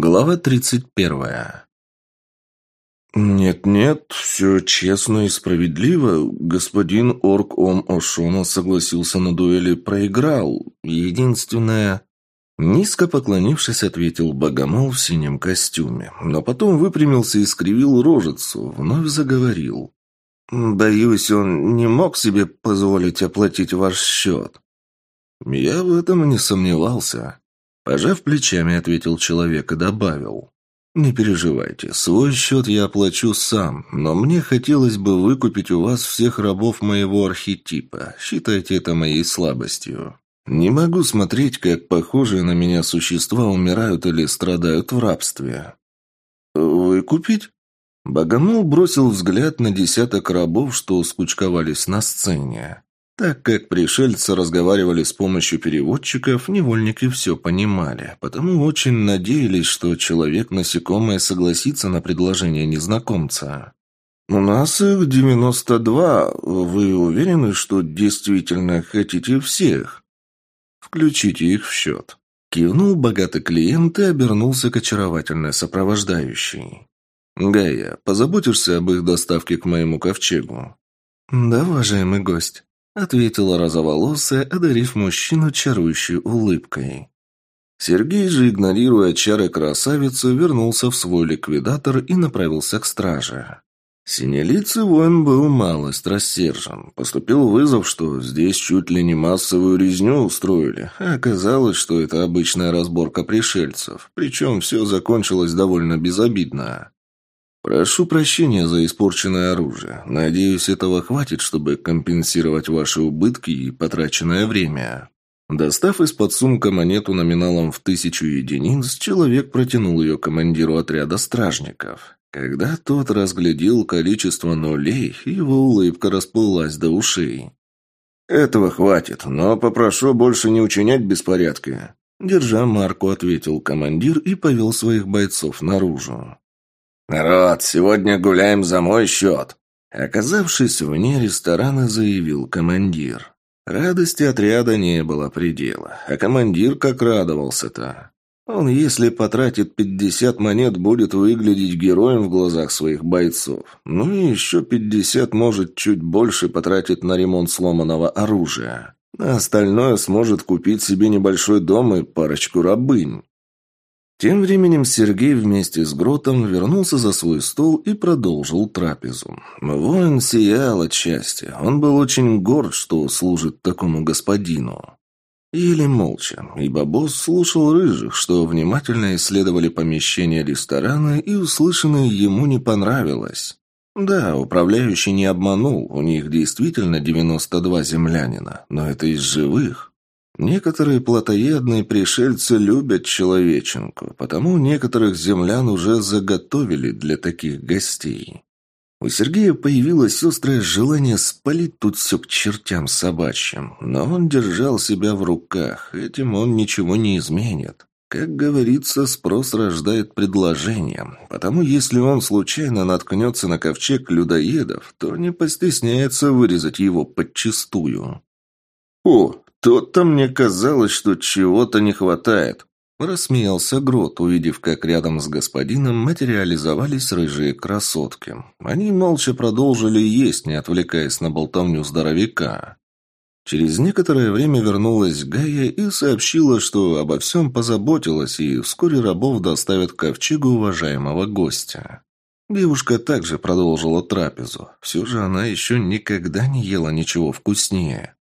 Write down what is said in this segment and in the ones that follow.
Глава тридцать первая. «Нет-нет, все честно и справедливо. Господин Орк Ом Ошона согласился на дуэли, проиграл. Единственное...» Низко поклонившись, ответил Богомол в синем костюме, но потом выпрямился и скривил рожицу, вновь заговорил. «Боюсь, он не мог себе позволить оплатить ваш счет». «Я в этом не сомневался», Пожав плечами, ответил человек и добавил. «Не переживайте, свой счет я оплачу сам, но мне хотелось бы выкупить у вас всех рабов моего архетипа. Считайте это моей слабостью. Не могу смотреть, как похожие на меня существа умирают или страдают в рабстве». «Выкупить?» Богомол бросил взгляд на десяток рабов, что скучковались на сцене. Так как пришельцы разговаривали с помощью переводчиков, невольники все понимали, потому очень надеялись, что человек-насекомое согласится на предложение незнакомца. «У нас их девяносто два. Вы уверены, что действительно хотите всех?» «Включите их в счет». Кивнул богатый клиент и обернулся к очаровательной сопровождающей. «Гая, позаботишься об их доставке к моему ковчегу?» «Да, уважаемый гость». — ответила розоволосая, одарив мужчину чарующей улыбкой. Сергей же, игнорируя чары красавицу, вернулся в свой ликвидатор и направился к страже. Синелицый воин был малость рассержен. Поступил вызов, что здесь чуть ли не массовую резню устроили, а оказалось, что это обычная разборка пришельцев, причем все закончилось довольно безобидно. «Прошу прощения за испорченное оружие. Надеюсь, этого хватит, чтобы компенсировать ваши убытки и потраченное время». Достав из-под сумка монету номиналом в тысячу единиц, человек протянул ее командиру отряда стражников. Когда тот разглядел количество нулей, его улыбка расплылась до ушей. «Этого хватит, но попрошу больше не учинять беспорядка», Держа марку, ответил командир и повел своих бойцов наружу. «Народ, сегодня гуляем за мой счет!» Оказавшись вне ресторана, заявил командир. Радости отряда не было предела, а командир как радовался-то. Он, если потратит пятьдесят монет, будет выглядеть героем в глазах своих бойцов. Ну и еще пятьдесят, может, чуть больше потратит на ремонт сломанного оружия. А остальное сможет купить себе небольшой дом и парочку рабынь. Тем временем Сергей вместе с Гротом вернулся за свой стол и продолжил трапезу. Воин сиял от счастья. Он был очень горд, что служит такому господину. Еле молча, ибо босс слушал рыжих, что внимательно исследовали помещение ресторана, и услышанное ему не понравилось. Да, управляющий не обманул, у них действительно 92 землянина, но это из живых. Некоторые плотоядные пришельцы любят человеченку, потому некоторых землян уже заготовили для таких гостей. У Сергея появилось острое желание спалить тут все к чертям собачьим, но он держал себя в руках, этим он ничего не изменит. Как говорится, спрос рождает предложение, потому если он случайно наткнется на ковчег людоедов, то не постесняется вырезать его подчистую. «О, «То-то мне казалось, что чего-то не хватает», – рассмеялся Грот, увидев, как рядом с господином материализовались рыжие красотки. Они молча продолжили есть, не отвлекаясь на болтовню здоровяка. Через некоторое время вернулась Гая и сообщила, что обо всем позаботилась, и вскоре рабов доставят к ковчегу уважаемого гостя. Девушка также продолжила трапезу. Все же она еще никогда не ела ничего вкуснее.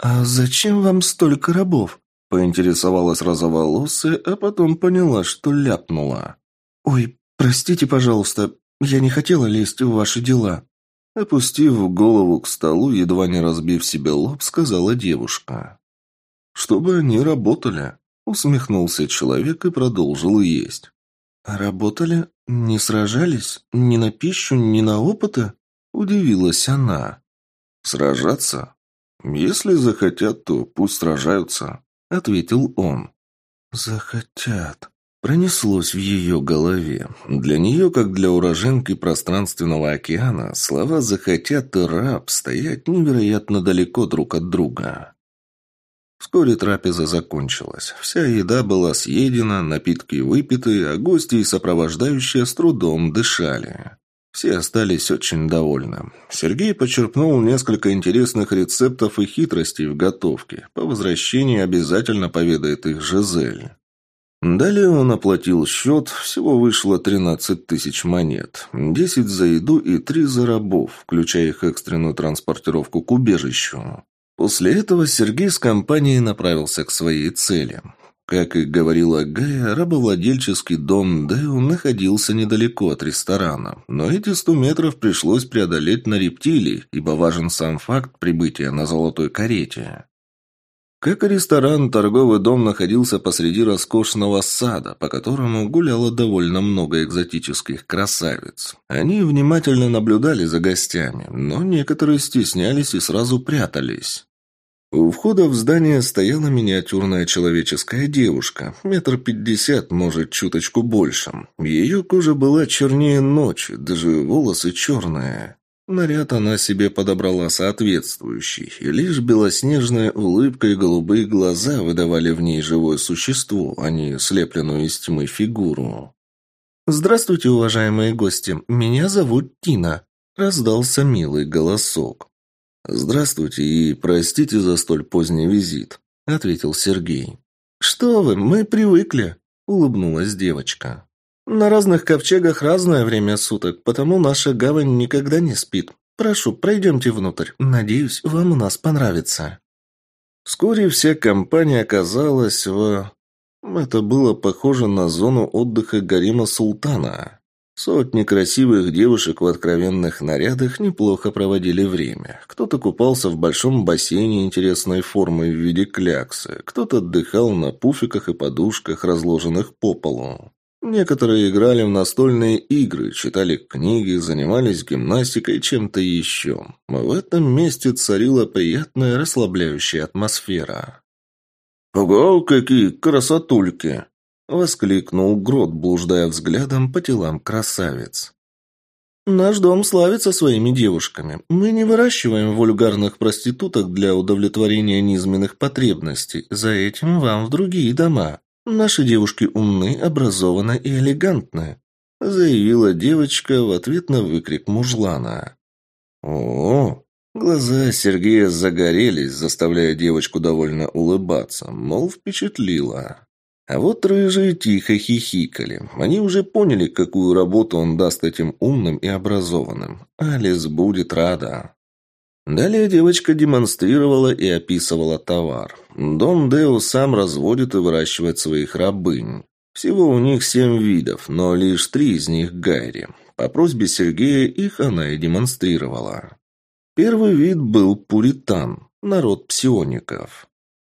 «А зачем вам столько рабов?» – поинтересовалась розоволосая, а потом поняла, что ляпнула. «Ой, простите, пожалуйста, я не хотела лезть в ваши дела». Опустив голову к столу, едва не разбив себе лоб, сказала девушка. «Чтобы они работали», – усмехнулся человек и продолжил есть. «Работали? Не сражались? Ни на пищу, ни на опыты?» – удивилась она. «Сражаться? «Если захотят, то пусть сражаются», — ответил он. «Захотят», — пронеслось в ее голове. Для нее, как для уроженки пространственного океана, слова «захотят» и «раб» стоят невероятно далеко друг от друга. Вскоре трапеза закончилась. Вся еда была съедена, напитки выпиты, а гости и сопровождающие с трудом дышали. Все остались очень довольны. Сергей почерпнул несколько интересных рецептов и хитростей в готовке. По возвращении обязательно поведает их Жизель. Далее он оплатил счет, всего вышло 13 тысяч монет. 10 за еду и 3 за рабов, включая их экстренную транспортировку к убежищу. После этого Сергей с компанией направился к своей цели. Как и говорила Гая, рабовладельческий дом Дэу находился недалеко от ресторана, но эти сто метров пришлось преодолеть на рептилии, ибо важен сам факт прибытия на золотой карете. Как и ресторан, торговый дом находился посреди роскошного сада, по которому гуляло довольно много экзотических красавиц. Они внимательно наблюдали за гостями, но некоторые стеснялись и сразу прятались. У входа в здание стояла миниатюрная человеческая девушка, метр пятьдесят, может, чуточку больше. Ее кожа была чернее ночи, даже волосы черные. Наряд она себе подобрала соответствующий, и лишь белоснежная улыбка и голубые глаза выдавали в ней живое существо, а не слепленную из тьмы фигуру. «Здравствуйте, уважаемые гости, меня зовут Тина», – раздался милый голосок. «Здравствуйте и простите за столь поздний визит», – ответил Сергей. «Что вы, мы привыкли», – улыбнулась девочка. На разных ковчегах разное время суток, потому наша гавань никогда не спит. Прошу, пройдемте внутрь. Надеюсь, вам у нас понравится». Вскоре вся компания оказалась в... Это было похоже на зону отдыха гарима султана. Сотни красивых девушек в откровенных нарядах неплохо проводили время. Кто-то купался в большом бассейне интересной формы в виде кляксы, кто-то отдыхал на пуфиках и подушках, разложенных по полу. Некоторые играли в настольные игры, читали книги, занимались гимнастикой и чем-то еще. В этом месте царила приятная расслабляющая атмосфера. «Ого, какие красотульки!» — воскликнул Грот, блуждая взглядом по телам красавиц. «Наш дом славится своими девушками. Мы не выращиваем вульгарных проституток для удовлетворения низменных потребностей. За этим вам в другие дома», «Наши девушки умны, образованы и элегантны», — заявила девочка в ответ на выкрик мужлана. «О, Глаза Сергея загорелись, заставляя девочку довольно улыбаться, мол, впечатлила. А вот рыжие тихо хихикали. Они уже поняли, какую работу он даст этим умным и образованным. Алис будет рада. Далее девочка демонстрировала и описывала товар. Дон Део сам разводит и выращивает своих рабынь. Всего у них семь видов, но лишь три из них Гайри. По просьбе Сергея их она и демонстрировала. Первый вид был пуритан, народ псиоников.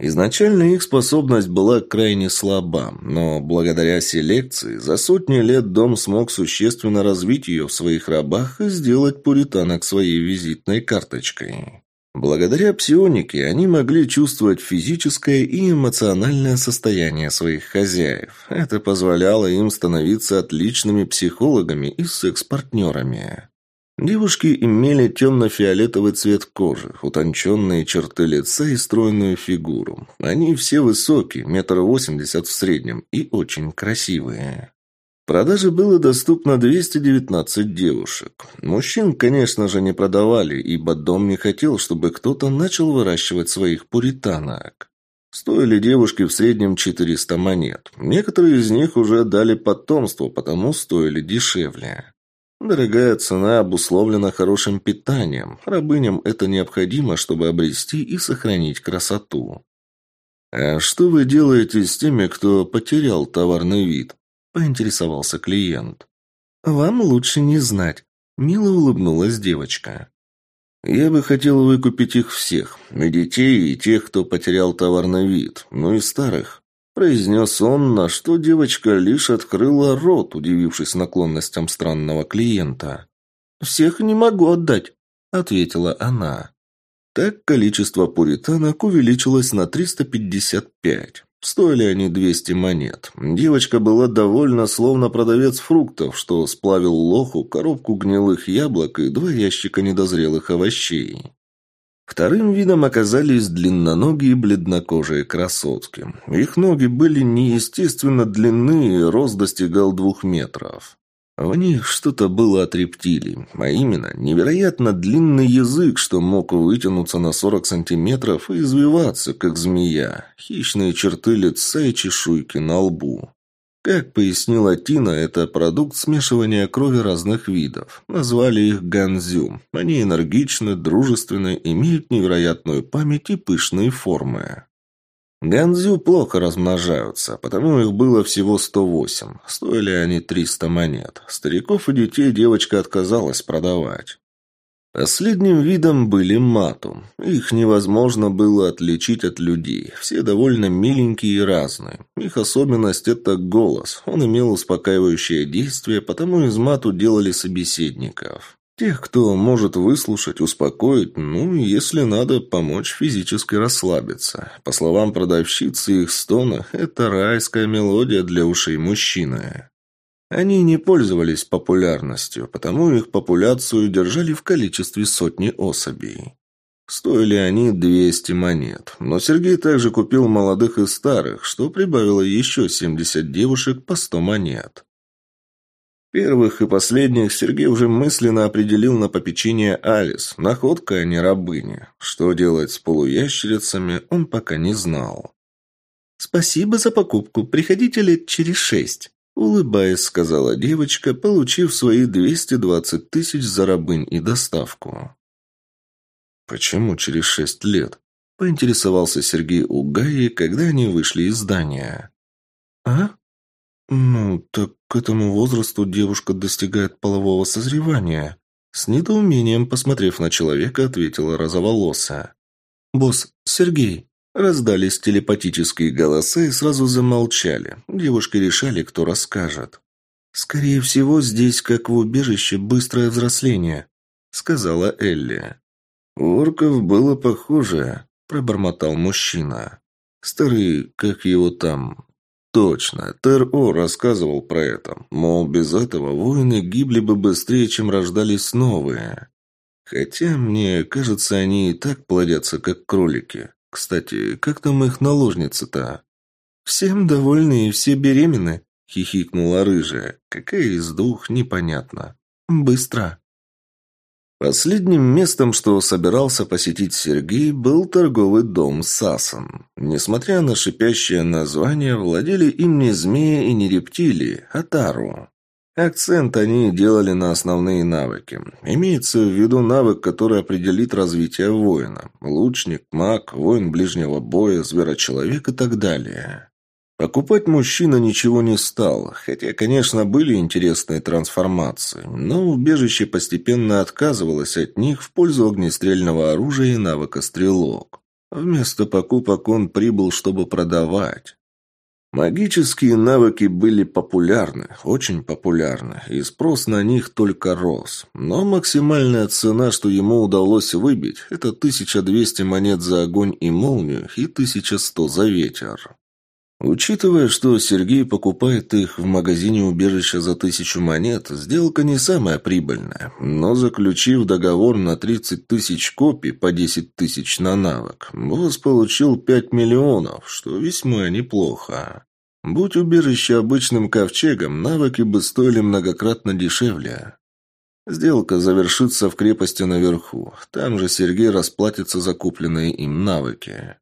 Изначально их способность была крайне слаба, но благодаря селекции за сотни лет дом смог существенно развить ее в своих рабах и сделать пуританок своей визитной карточкой. Благодаря псионике они могли чувствовать физическое и эмоциональное состояние своих хозяев. Это позволяло им становиться отличными психологами и секс-партнерами. Девушки имели темно-фиолетовый цвет кожи, утонченные черты лица и стройную фигуру. Они все высокие, метр восемьдесят в среднем, и очень красивые. Продаже было доступно 219 девушек. Мужчин, конечно же, не продавали, ибо дом не хотел, чтобы кто-то начал выращивать своих пуританок. Стоили девушки в среднем 400 монет. Некоторые из них уже дали потомство, потому стоили дешевле. Дорогая цена обусловлена хорошим питанием. Рабыням это необходимо, чтобы обрести и сохранить красоту. «А что вы делаете с теми, кто потерял товарный вид?» – поинтересовался клиент. «Вам лучше не знать», – мило улыбнулась девочка. «Я бы хотел выкупить их всех, и детей, и тех, кто потерял товарный вид, ну и старых произнес он, на что девочка лишь открыла рот, удивившись наклонностям странного клиента. «Всех не могу отдать», — ответила она. Так количество пуританок увеличилось на 355. Стоили они 200 монет. Девочка была довольна, словно продавец фруктов, что сплавил лоху, коробку гнилых яблок и два ящика недозрелых овощей. Вторым видом оказались длинноногие бледнокожие красотки. Их ноги были неестественно длинны, и рост достигал двух метров. В них что-то было от рептилий, а именно невероятно длинный язык, что мог вытянуться на 40 сантиметров и извиваться, как змея, хищные черты лица и чешуйки на лбу. Как пояснила Тина, это продукт смешивания крови разных видов. Назвали их ганзю. Они энергичны, дружественны, имеют невероятную память и пышные формы. Ганзю плохо размножаются, потому их было всего 108. Стоили они 300 монет. Стариков и детей девочка отказалась продавать. Последним видом были мату. Их невозможно было отличить от людей. Все довольно миленькие и разные. Их особенность – это голос. Он имел успокаивающее действие, потому из мату делали собеседников. Тех, кто может выслушать, успокоить, ну, если надо, помочь физически расслабиться. По словам продавщицы, их стона – это райская мелодия для ушей мужчины. Они не пользовались популярностью, потому их популяцию держали в количестве сотни особей. Стоили они 200 монет, но Сергей также купил молодых и старых, что прибавило еще 70 девушек по 100 монет. Первых и последних Сергей уже мысленно определил на попечение Алис, находка, а не рабыня. Что делать с полуящерицами, он пока не знал. «Спасибо за покупку. Приходите лет через шесть». Улыбаясь, сказала девочка, получив свои 220 тысяч за рабынь и доставку. «Почему через шесть лет?» – поинтересовался Сергей у Гаи, когда они вышли из здания. «А? Ну, так к этому возрасту девушка достигает полового созревания». С недоумением, посмотрев на человека, ответила розоволосая. «Босс, Сергей, Раздались телепатические голоса и сразу замолчали. Девушки решали, кто расскажет. «Скорее всего, здесь, как в убежище, быстрое взросление», — сказала Элли. «У орков было похоже», — пробормотал мужчина. «Старый, как его там...» «Точно, Тер-О рассказывал про это. Мол, без этого воины гибли бы быстрее, чем рождались новые. Хотя, мне кажется, они и так плодятся, как кролики. Кстати, как там их наложница-то? Всем довольны и все беременны, хихикнула рыжая. Какая из двух, непонятно. Быстро. Последним местом, что собирался посетить Сергей, был торговый дом «Сасан». Несмотря на шипящее название, владели им не змеи и не рептилии, а тару. Акцент они делали на основные навыки. Имеется в виду навык, который определит развитие воина. Лучник, маг, воин ближнего боя, зверочеловек и так далее. Покупать мужчина ничего не стал, хотя, конечно, были интересные трансформации, но убежище постепенно отказывалось от них в пользу огнестрельного оружия и навыка стрелок. Вместо покупок он прибыл, чтобы продавать. Магические навыки были популярны, очень популярны, и спрос на них только рос. Но максимальная цена, что ему удалось выбить, это 1200 монет за огонь и молнию и 1100 за ветер. Учитывая, что Сергей покупает их в магазине убежища за тысячу монет, сделка не самая прибыльная, но заключив договор на 30 тысяч копий по 10 тысяч на навык, босс получил 5 миллионов, что весьма неплохо. Будь убежище обычным ковчегом, навыки бы стоили многократно дешевле. Сделка завершится в крепости наверху. Там же Сергей расплатится за купленные им навыки.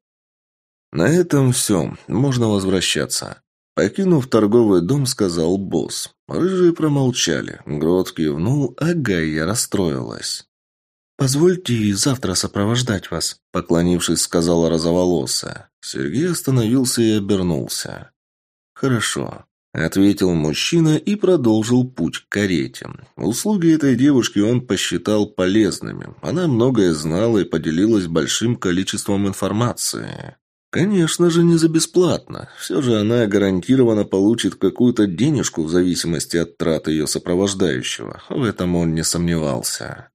На этом все. Можно возвращаться. Покинув торговый дом, сказал босс. Рыжие промолчали. Грот кивнул, а Гайя расстроилась. «Позвольте завтра сопровождать вас», — поклонившись, сказала розоволосая. Сергей остановился и обернулся. «Хорошо», — ответил мужчина и продолжил путь к карете. Услуги этой девушки он посчитал полезными. Она многое знала и поделилась большим количеством информации. Конечно же, не за бесплатно. Все же она гарантированно получит какую-то денежку в зависимости от трат ее сопровождающего. В этом он не сомневался.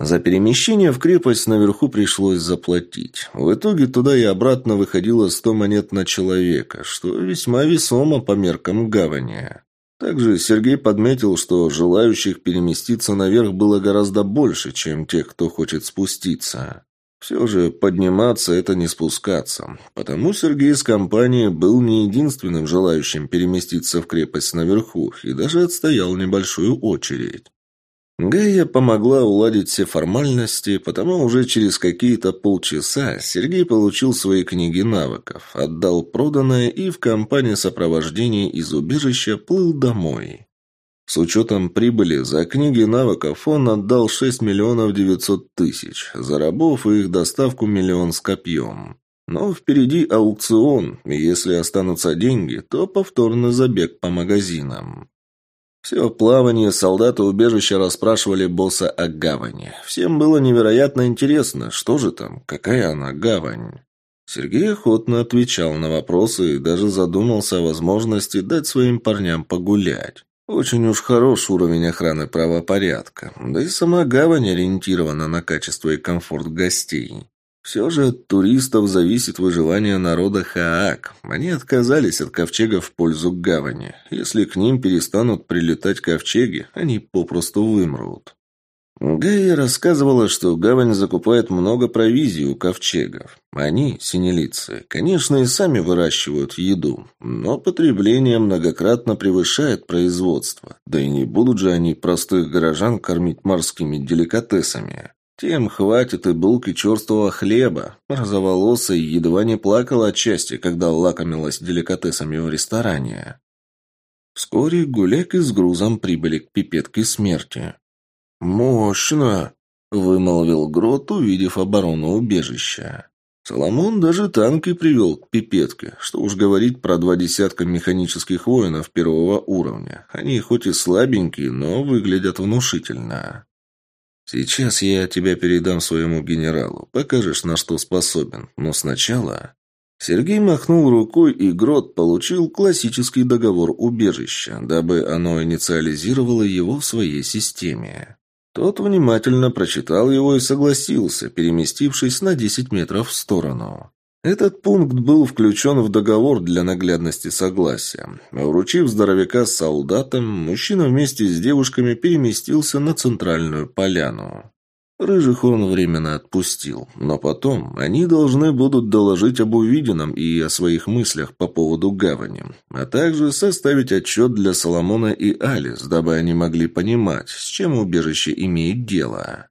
За перемещение в крепость наверху пришлось заплатить. В итоге туда и обратно выходило сто монет на человека, что весьма весомо по меркам гавани. Также Сергей подметил, что желающих переместиться наверх было гораздо больше, чем тех, кто хочет спуститься. Все же подниматься – это не спускаться. Потому Сергей с компанией был не единственным желающим переместиться в крепость наверху и даже отстоял небольшую очередь. Гая помогла уладить все формальности, потому уже через какие-то полчаса Сергей получил свои книги навыков, отдал проданное и в компании сопровождения из убежища плыл домой. С учетом прибыли за книги навыков он отдал 6 миллионов 900 тысяч, за рабов и их доставку миллион с копьем. Но впереди аукцион, и если останутся деньги, то повторный забег по магазинам. Все плавание солдаты убежища расспрашивали босса о гавани. Всем было невероятно интересно, что же там, какая она гавань. Сергей охотно отвечал на вопросы и даже задумался о возможности дать своим парням погулять. Очень уж хорош уровень охраны правопорядка, да и сама гавань ориентирована на качество и комфорт гостей. Все же от туристов зависит выживание народа Хаак. Они отказались от ковчегов в пользу гавани. Если к ним перестанут прилетать ковчеги, они попросту вымрут. Гайя рассказывала, что гавань закупает много провизии у ковчегов. Они, синелицы, конечно, и сами выращивают еду, но потребление многократно превышает производство. Да и не будут же они простых горожан кормить морскими деликатесами. Тем хватит и булки черствого хлеба. Розоволосая едва не плакала от счастья, когда лакомилась деликатесами в ресторане. Вскоре Гуляк и с грузом прибыли к пипетке смерти. «Мощно!» – вымолвил Грот, увидев оборону убежища. Соломон даже танки привел к пипетке. Что уж говорить про два десятка механических воинов первого уровня. Они хоть и слабенькие, но выглядят внушительно. «Сейчас я тебя передам своему генералу. Покажешь, на что способен. Но сначала...» Сергей махнул рукой, и Грот получил классический договор убежища, дабы оно инициализировало его в своей системе. Тот внимательно прочитал его и согласился, переместившись на 10 метров в сторону. Этот пункт был включен в договор для наглядности согласия. Вручив здоровяка с солдатом, мужчина вместе с девушками переместился на центральную поляну. Рыжих он временно отпустил, но потом они должны будут доложить об увиденном и о своих мыслях по поводу гавани, а также составить отчет для Соломона и Алис, дабы они могли понимать, с чем убежище имеет дело.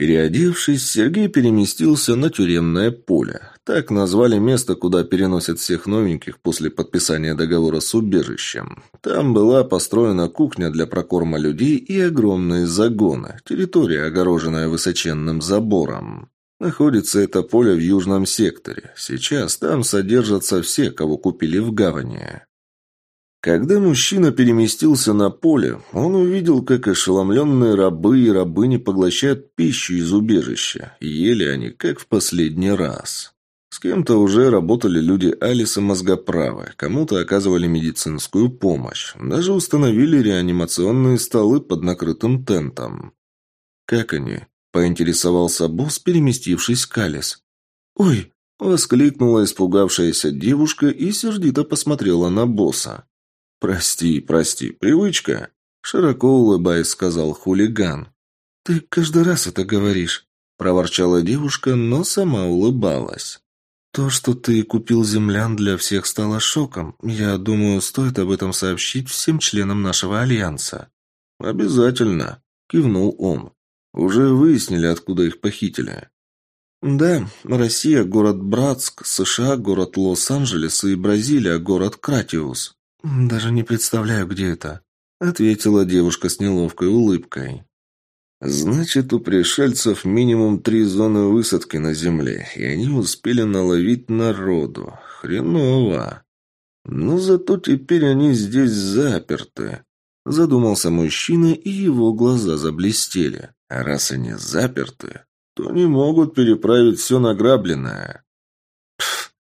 Переодевшись, Сергей переместился на тюремное поле. Так назвали место, куда переносят всех новеньких после подписания договора с убежищем. Там была построена кухня для прокорма людей и огромные загоны, территория, огороженная высоченным забором. Находится это поле в южном секторе. Сейчас там содержатся все, кого купили в гавани. Когда мужчина переместился на поле, он увидел, как ошеломленные рабы и рабыни поглощают пищу из убежища, ели они, как в последний раз. С кем-то уже работали люди Алиса Мозгоправы, кому-то оказывали медицинскую помощь, даже установили реанимационные столы под накрытым тентом. «Как они?» – поинтересовался босс, переместившись к Алис. «Ой!» – воскликнула испугавшаяся девушка и сердито посмотрела на босса. «Прости, прости, привычка», – широко улыбаясь, сказал хулиган. «Ты каждый раз это говоришь», – проворчала девушка, но сама улыбалась. «То, что ты купил землян для всех стало шоком. Я думаю, стоит об этом сообщить всем членам нашего альянса». «Обязательно», – кивнул он. «Уже выяснили, откуда их похитили». «Да, Россия – город Братск, США – город Лос-Анджелес и Бразилия – город Кратиус», «Даже не представляю, где это», — ответила девушка с неловкой улыбкой. «Значит, у пришельцев минимум три зоны высадки на земле, и они успели наловить народу. Хреново. Но зато теперь они здесь заперты». Задумался мужчина, и его глаза заблестели. А раз они заперты, то не могут переправить все награбленное.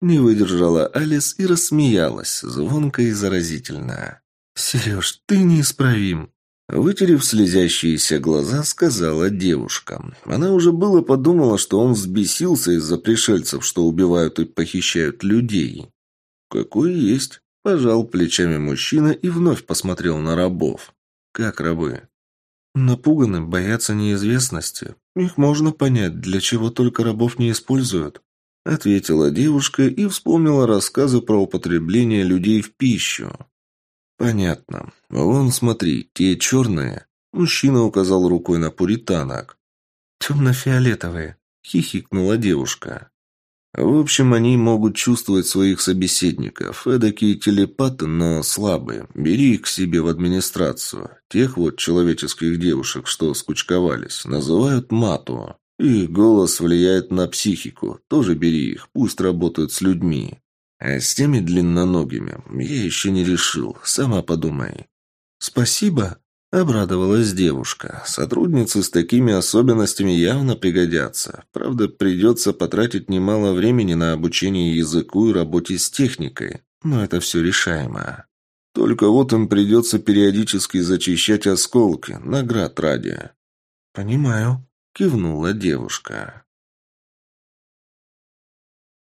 Не выдержала Алис и рассмеялась, звонко и заразительно. «Сереж, ты неисправим!» Вытерев слезящиеся глаза, сказала девушка. Она уже было подумала, что он взбесился из-за пришельцев, что убивают и похищают людей. «Какой есть!» – пожал плечами мужчина и вновь посмотрел на рабов. «Как рабы?» «Напуганы, боятся неизвестности. Их можно понять, для чего только рабов не используют. Ответила девушка и вспомнила рассказы про употребление людей в пищу. Понятно. Вон, смотри, те черные. Мужчина указал рукой на пуританок. Темно-фиолетовые, хихикнула девушка. В общем, они могут чувствовать своих собеседников. Эдакие телепаты, но слабые. Бери их к себе в администрацию. Тех вот человеческих девушек, что скучковались, называют мату. Их голос влияет на психику. Тоже бери их, пусть работают с людьми. А с теми длинноногими я еще не решил. Сама подумай. Спасибо, Обрадовалась девушка. Сотрудницы с такими особенностями явно пригодятся. Правда, придется потратить немало времени на обучение языку и работе с техникой. Но это все решаемо. Только вот им придется периодически зачищать осколки, наград ради. «Понимаю», — кивнула девушка.